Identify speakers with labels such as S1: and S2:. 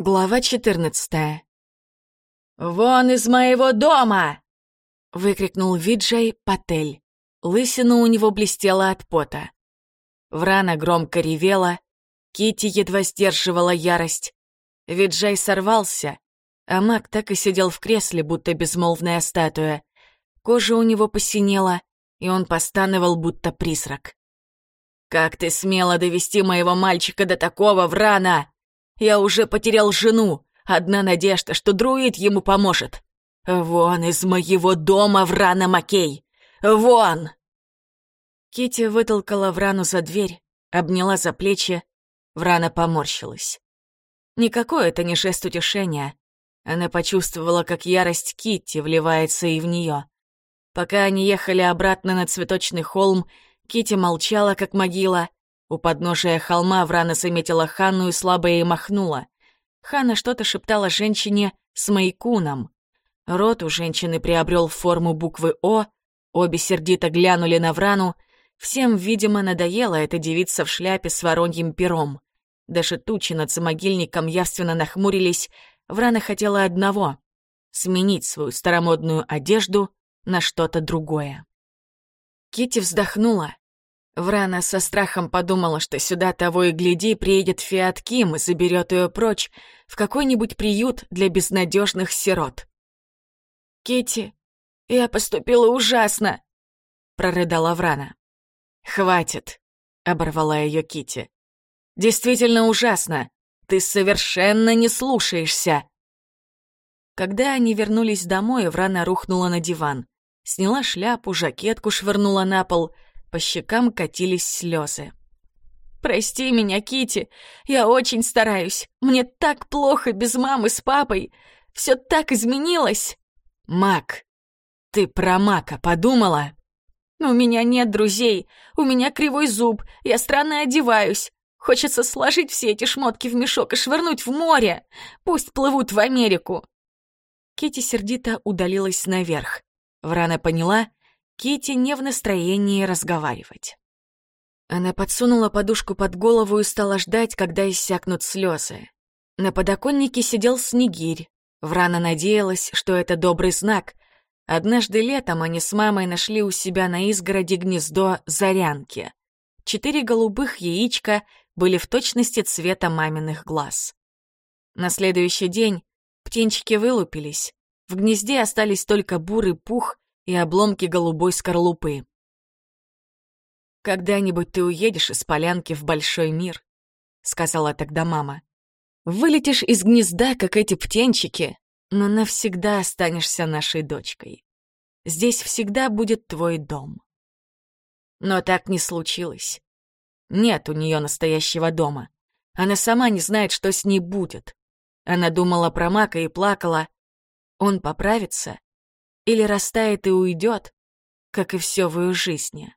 S1: Глава 14
S2: «Вон из моего дома!»
S1: — выкрикнул Виджей Патель. Лысина у него блестела от пота. Врана громко ревела, Кити едва сдерживала ярость. Виджай сорвался, а маг так и сидел в кресле, будто безмолвная статуя. Кожа у него посинела, и он постановал, будто призрак. «Как ты смела довести моего мальчика до такого, Врана!» Я уже потерял жену. Одна надежда, что друид ему поможет. Вон из моего дома, Врана Макей! Вон!» Кити вытолкала Врану за дверь, обняла за плечи. Врана поморщилась. Никакой это не жест утешения. Она почувствовала, как ярость Китти вливается и в нее. Пока они ехали обратно на цветочный холм, Кити молчала, как могила, у подножия холма Врана заметила Ханну и слабо ей махнула. Ханна что-то шептала женщине с Майкуном. Рот у женщины приобрел форму буквы «О», обе сердито глянули на Врану. Всем, видимо, надоела эта девица в шляпе с вороньим пером. Даже тучи над самогильником явственно нахмурились. Врана хотела одного — сменить свою старомодную одежду на что-то другое. Кити вздохнула. Врана со страхом подумала, что сюда того и гляди приедет Фиат Ким и заберет ее прочь в какой-нибудь приют для безнадежных сирот. Кити, я поступила ужасно, прорыдала Врана. Хватит, оборвала ее Кити. Действительно ужасно. Ты совершенно не слушаешься. Когда они вернулись домой, Врана рухнула на диван, сняла шляпу, жакетку швырнула на пол — по щекам катились слезы. «Прости меня, Кити, я очень стараюсь. Мне так плохо без мамы с папой. Все так изменилось!» «Мак, ты про Мака подумала?» «У меня нет друзей, у меня кривой зуб, я странно одеваюсь. Хочется сложить все эти шмотки в мешок и швырнуть в море. Пусть плывут в Америку». Кити сердито удалилась наверх. Врана поняла, Кити не в настроении разговаривать. Она подсунула подушку под голову и стала ждать, когда иссякнут слезы. На подоконнике сидел снегирь. Врана надеялась, что это добрый знак. Однажды летом они с мамой нашли у себя на изгороде гнездо зарянки. Четыре голубых яичка были в точности цвета маминых глаз. На следующий день птенчики вылупились. В гнезде остались только бурый пух и обломки голубой скорлупы. «Когда-нибудь ты уедешь из полянки в большой мир», — сказала тогда мама. «Вылетишь из гнезда, как эти птенчики, но навсегда останешься нашей дочкой. Здесь всегда будет твой дом». Но так не случилось. Нет у нее настоящего дома. Она сама не знает, что с ней будет. Она думала про Мака и плакала. Он поправится, или растает и уйдет, как и все в ее жизни.